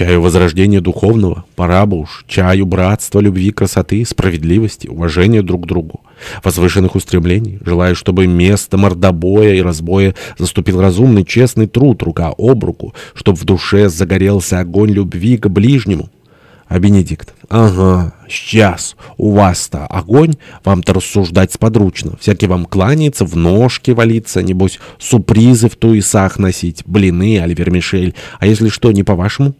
Чаю возрождения духовного, пора бы уж, чаю братства, любви, красоты, справедливости, уважения друг к другу, возвышенных устремлений. Желаю, чтобы место мордобоя и разбоя заступил разумный, честный труд, рука об руку, чтобы в душе загорелся огонь любви к ближнему. А Бенедикт? Ага, сейчас. У вас-то огонь, вам-то рассуждать сподручно. Всякий вам кланяется, в ножки валиться, небось, сюрпризы в туисах носить, блины, али вермишель. А если что, не по-вашему?